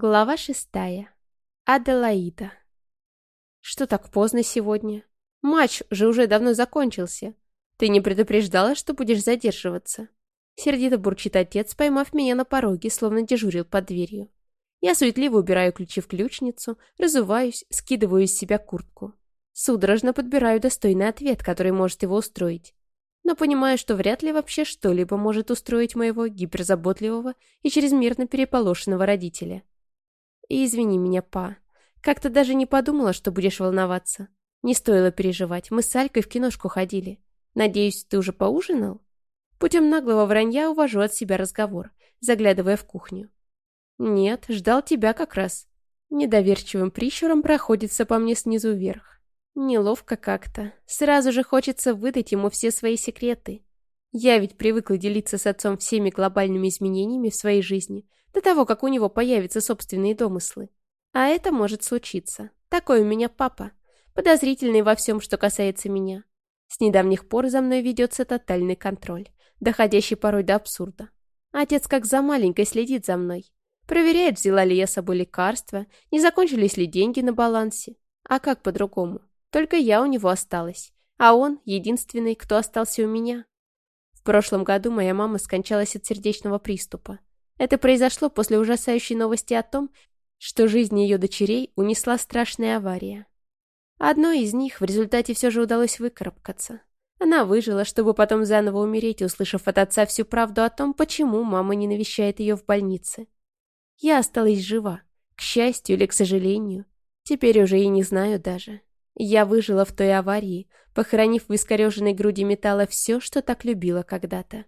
Глава шестая. Аделаида. Что так поздно сегодня? Матч же уже давно закончился. Ты не предупреждала, что будешь задерживаться? Сердито бурчит отец, поймав меня на пороге, словно дежурил под дверью. Я суетливо убираю ключи в ключницу, разуваюсь, скидываю из себя куртку. Судорожно подбираю достойный ответ, который может его устроить. Но понимаю, что вряд ли вообще что-либо может устроить моего гиперзаботливого и чрезмерно переполошенного родителя. И извини меня, па. Как-то даже не подумала, что будешь волноваться. Не стоило переживать, мы с Алькой в киношку ходили. Надеюсь, ты уже поужинал? Путем наглого вранья увожу от себя разговор, заглядывая в кухню. Нет, ждал тебя как раз. Недоверчивым прищуром проходится по мне снизу вверх. Неловко как-то. Сразу же хочется выдать ему все свои секреты. Я ведь привыкла делиться с отцом всеми глобальными изменениями в своей жизни, до того, как у него появятся собственные домыслы. А это может случиться. Такой у меня папа. Подозрительный во всем, что касается меня. С недавних пор за мной ведется тотальный контроль, доходящий порой до абсурда. Отец как за маленькой следит за мной. Проверяет, взяла ли я с собой лекарства, не закончились ли деньги на балансе. А как по-другому? Только я у него осталась, а он единственный, кто остался у меня. В прошлом году моя мама скончалась от сердечного приступа. Это произошло после ужасающей новости о том, что жизнь ее дочерей унесла страшная авария. Одной из них в результате все же удалось выкарабкаться. Она выжила, чтобы потом заново умереть, услышав от отца всю правду о том, почему мама не навещает ее в больнице. Я осталась жива, к счастью или к сожалению. Теперь уже и не знаю даже. Я выжила в той аварии, похоронив в искореженной груди металла все, что так любила когда-то.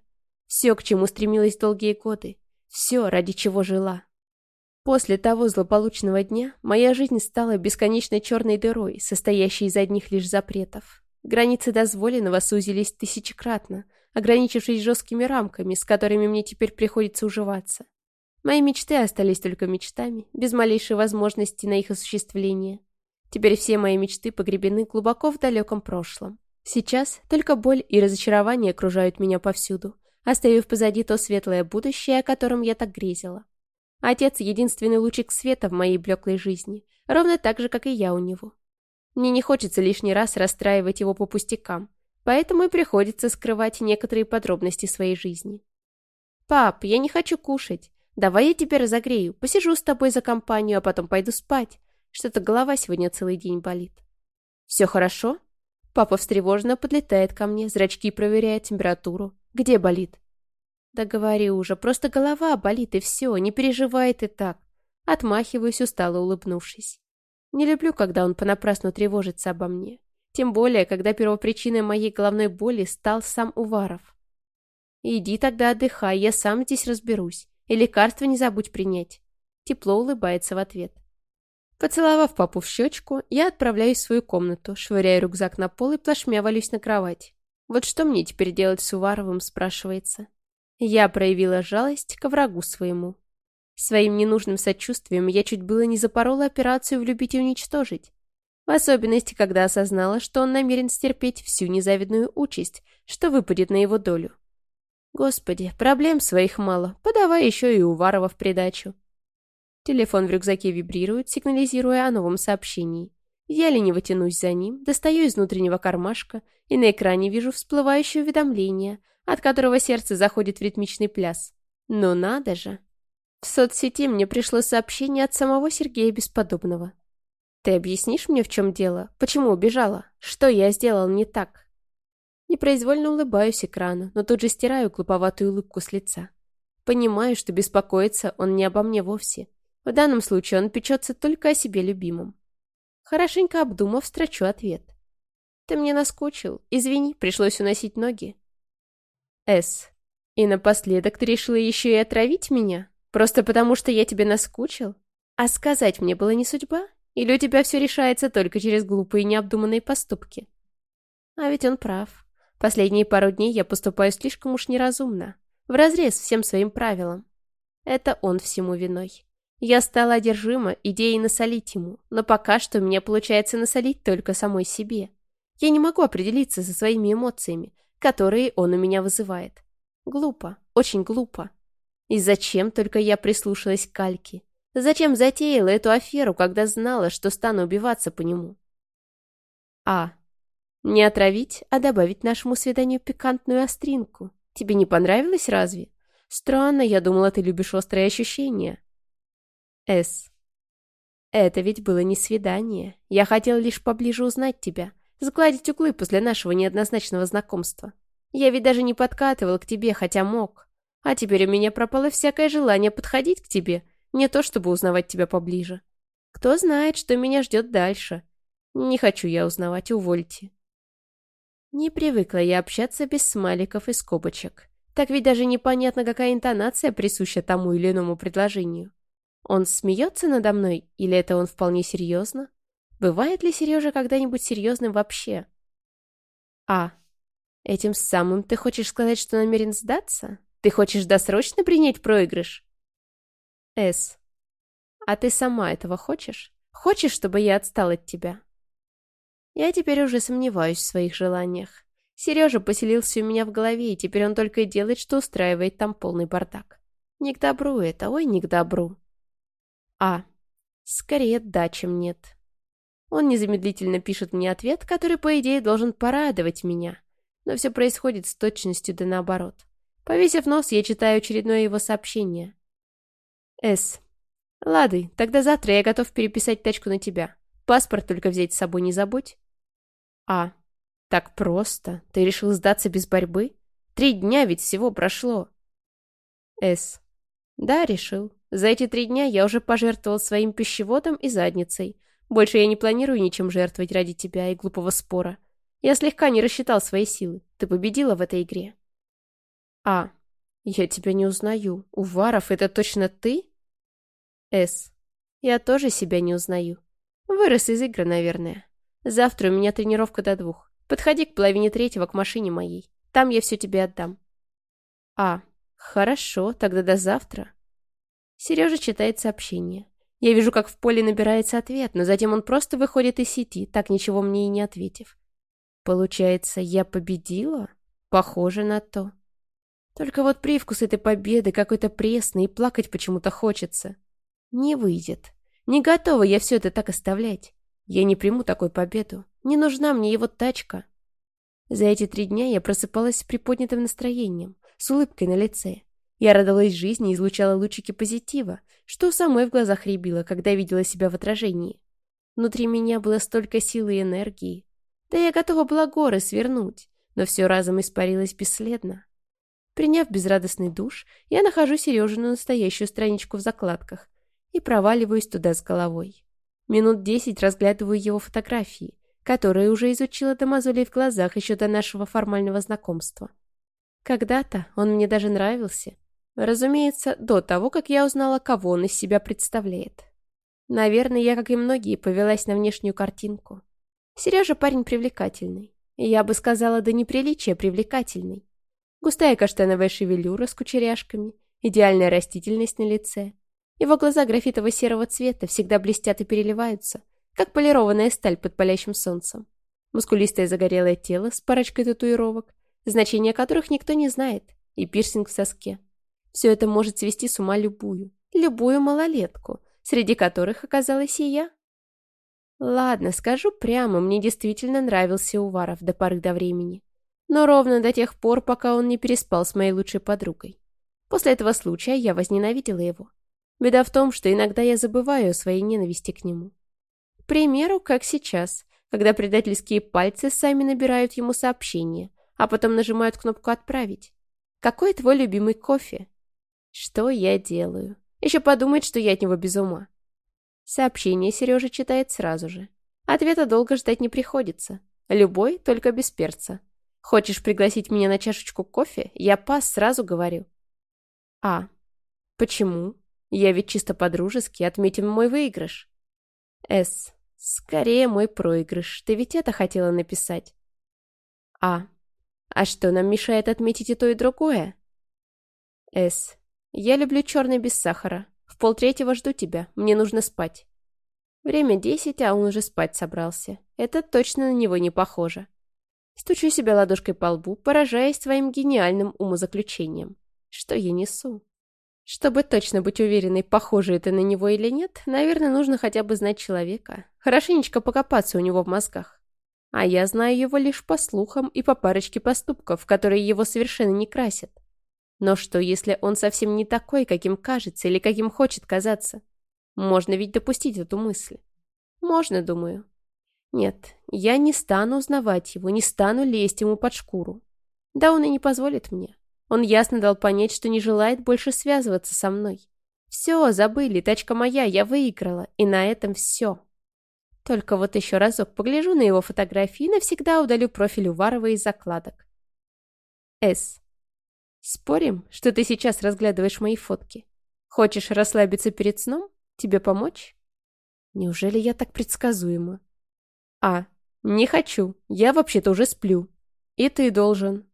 Все, к чему стремилась долгие годы. Все, ради чего жила. После того злополучного дня моя жизнь стала бесконечной черной дырой, состоящей из одних лишь запретов. Границы дозволенного сузились тысячекратно, ограничившись жесткими рамками, с которыми мне теперь приходится уживаться. Мои мечты остались только мечтами, без малейшей возможности на их осуществление. Теперь все мои мечты погребены глубоко в далеком прошлом. Сейчас только боль и разочарование окружают меня повсюду, оставив позади то светлое будущее, о котором я так грезила. Отец — единственный лучик света в моей блеклой жизни, ровно так же, как и я у него. Мне не хочется лишний раз расстраивать его по пустякам, поэтому и приходится скрывать некоторые подробности своей жизни. «Пап, я не хочу кушать. Давай я тебя разогрею, посижу с тобой за компанию, а потом пойду спать. Что-то голова сегодня целый день болит». «Все хорошо?» Папа встревоженно подлетает ко мне, зрачки проверяет температуру. Где болит? Да говори уже, просто голова болит и все, не переживай ты так. Отмахиваюсь, устало улыбнувшись. Не люблю, когда он понапрасну тревожится обо мне. Тем более, когда первопричиной моей головной боли стал сам Уваров. Иди тогда отдыхай, я сам здесь разберусь. И лекарства не забудь принять. Тепло улыбается в ответ. Поцеловав папу в щечку, я отправляюсь в свою комнату, швыряя рюкзак на пол и плашмя валюсь на кровать. Вот что мне теперь делать с Уваровым, спрашивается. Я проявила жалость к врагу своему. Своим ненужным сочувствием я чуть было не запорола операцию «Влюбить и уничтожить». В особенности, когда осознала, что он намерен стерпеть всю незавидную участь, что выпадет на его долю. Господи, проблем своих мало, подавай еще и Уварова в придачу. Телефон в рюкзаке вибрирует, сигнализируя о новом сообщении. Я лениво тянусь за ним, достаю из внутреннего кармашка и на экране вижу всплывающее уведомление, от которого сердце заходит в ритмичный пляс. Но надо же! В соцсети мне пришло сообщение от самого Сергея Бесподобного. «Ты объяснишь мне, в чем дело? Почему убежала? Что я сделал не так?» Непроизвольно улыбаюсь экрану, но тут же стираю глуповатую улыбку с лица. Понимаю, что беспокоится он не обо мне вовсе. В данном случае он печется только о себе любимом. Хорошенько обдумав, строчу ответ. «Ты мне наскучил. Извини, пришлось уносить ноги». «С. И напоследок ты решила еще и отравить меня? Просто потому, что я тебе наскучил? А сказать мне было не судьба? Или у тебя все решается только через глупые необдуманные поступки?» А ведь он прав. Последние пару дней я поступаю слишком уж неразумно, вразрез всем своим правилам. Это он всему виной. Я стала одержима идеей насолить ему, но пока что мне получается насолить только самой себе. Я не могу определиться со своими эмоциями, которые он у меня вызывает. Глупо, очень глупо. И зачем только я прислушалась к Кальке? Зачем затеяла эту аферу, когда знала, что стану убиваться по нему? А. Не отравить, а добавить нашему свиданию пикантную остринку. Тебе не понравилось разве? Странно, я думала, ты любишь острые ощущения. С. Это ведь было не свидание. Я хотел лишь поближе узнать тебя, сгладить углы после нашего неоднозначного знакомства. Я ведь даже не подкатывал к тебе, хотя мог. А теперь у меня пропало всякое желание подходить к тебе, не то чтобы узнавать тебя поближе. Кто знает, что меня ждет дальше. Не хочу я узнавать, увольте. Не привыкла я общаться без смайликов и скобочек. Так ведь даже непонятно, какая интонация присуща тому или иному предложению. Он смеется надо мной, или это он вполне серьезно? Бывает ли Сережа когда-нибудь серьезным вообще? А. Этим самым ты хочешь сказать, что намерен сдаться? Ты хочешь досрочно принять проигрыш? С. А ты сама этого хочешь? Хочешь, чтобы я отстал от тебя? Я теперь уже сомневаюсь в своих желаниях. Сережа поселился у меня в голове, и теперь он только и делает, что устраивает там полный бардак. Не к добру это, ой, не к добру. А. Скорее да, чем нет. Он незамедлительно пишет мне ответ, который, по идее, должен порадовать меня. Но все происходит с точностью да наоборот. Повесив нос, я читаю очередное его сообщение. С. Лады, тогда завтра я готов переписать тачку на тебя. Паспорт только взять с собой не забудь. А. Так просто? Ты решил сдаться без борьбы? Три дня ведь всего прошло. С. Да, решил. За эти три дня я уже пожертвовал своим пищеводом и задницей. Больше я не планирую ничем жертвовать ради тебя и глупого спора. Я слегка не рассчитал свои силы. Ты победила в этой игре. А. Я тебя не узнаю. Уваров, это точно ты? С. Я тоже себя не узнаю. Вырос из игры, наверное. Завтра у меня тренировка до двух. Подходи к половине третьего к машине моей. Там я все тебе отдам. А. Хорошо, тогда до завтра. Сережа читает сообщение. Я вижу, как в поле набирается ответ, но затем он просто выходит из сети, так ничего мне и не ответив. Получается, я победила? Похоже на то. Только вот привкус этой победы какой-то пресный, и плакать почему-то хочется. Не выйдет. Не готова я все это так оставлять. Я не приму такую победу. Не нужна мне его тачка. За эти три дня я просыпалась с приподнятым настроением, с улыбкой на лице. Я радовалась жизни и излучала лучики позитива, что самой в глазах рябило, когда видела себя в отражении. Внутри меня было столько силы и энергии. Да я готова была горы свернуть, но все разом испарилось бесследно. Приняв безрадостный душ, я нахожу Сережину настоящую страничку в закладках и проваливаюсь туда с головой. Минут десять разглядываю его фотографии, которые уже изучила до мозолей в глазах еще до нашего формального знакомства. Когда-то он мне даже нравился. Разумеется, до того, как я узнала, кого он из себя представляет. Наверное, я, как и многие, повелась на внешнюю картинку. Сережа парень привлекательный. Я бы сказала, до неприличия привлекательный. Густая каштановая шевелюра с кучеряшками, идеальная растительность на лице. Его глаза графитово-серого цвета всегда блестят и переливаются, как полированная сталь под палящим солнцем. Мускулистое загорелое тело с парочкой татуировок, значения которых никто не знает, и пирсинг в соске. Все это может свести с ума любую, любую малолетку, среди которых оказалась и я. Ладно, скажу прямо, мне действительно нравился Уваров до поры до времени но ровно до тех пор, пока он не переспал с моей лучшей подругой. После этого случая я возненавидела его. Беда в том, что иногда я забываю о своей ненависти к нему. К примеру, как сейчас, когда предательские пальцы сами набирают ему сообщение, а потом нажимают кнопку «Отправить». «Какой твой любимый кофе?» «Что я делаю?» Еще подумает, что я от него без ума. Сообщение Сережа читает сразу же. Ответа долго ждать не приходится. Любой, только без перца. Хочешь пригласить меня на чашечку кофе? Я пас, сразу говорю. А. Почему? Я ведь чисто по-дружески отметим мой выигрыш. С. Скорее мой проигрыш. Ты ведь это хотела написать? А. А что нам мешает отметить и то, и другое? С. Я люблю черный без сахара. В полтретьего жду тебя. Мне нужно спать. Время десять, а он уже спать собрался. Это точно на него не похоже. Стучу себя ладошкой по лбу, поражаясь своим гениальным умозаключением. Что я несу? Чтобы точно быть уверенной, похоже это на него или нет, наверное, нужно хотя бы знать человека. Хорошенечко покопаться у него в мозгах. А я знаю его лишь по слухам и по парочке поступков, которые его совершенно не красят. Но что, если он совсем не такой, каким кажется или каким хочет казаться? Можно ведь допустить эту мысль. Можно, думаю. Нет, я не стану узнавать его, не стану лезть ему под шкуру. Да он и не позволит мне. Он ясно дал понять, что не желает больше связываться со мной. Все, забыли, тачка моя, я выиграла, и на этом все. Только вот еще разок погляжу на его фотографии и навсегда удалю профиль Уварова из закладок. С. Спорим, что ты сейчас разглядываешь мои фотки? Хочешь расслабиться перед сном? Тебе помочь? Неужели я так предсказуема? А. Не хочу. Я вообще-то уже сплю. И ты должен.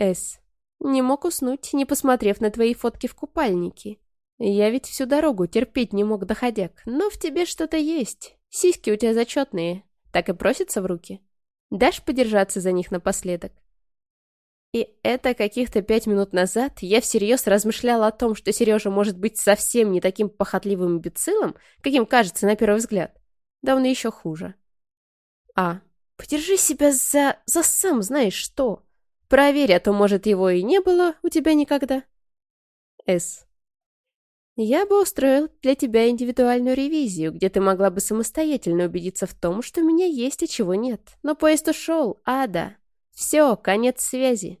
С. Не мог уснуть, не посмотрев на твои фотки в купальнике. Я ведь всю дорогу терпеть не мог доходяк, но в тебе что-то есть. Сиськи у тебя зачетные. Так и просятся в руки. Дашь подержаться за них напоследок? И это каких-то пять минут назад я всерьез размышляла о том, что Сережа может быть совсем не таким похотливым имбецилом, каким кажется на первый взгляд. Да он еще хуже. А. Подержи себя за... за сам знаешь что. Проверь, а то, может, его и не было у тебя никогда. С. Я бы устроил для тебя индивидуальную ревизию, где ты могла бы самостоятельно убедиться в том, что меня есть, а чего нет. Но поезд ушел, ада. Все, конец связи.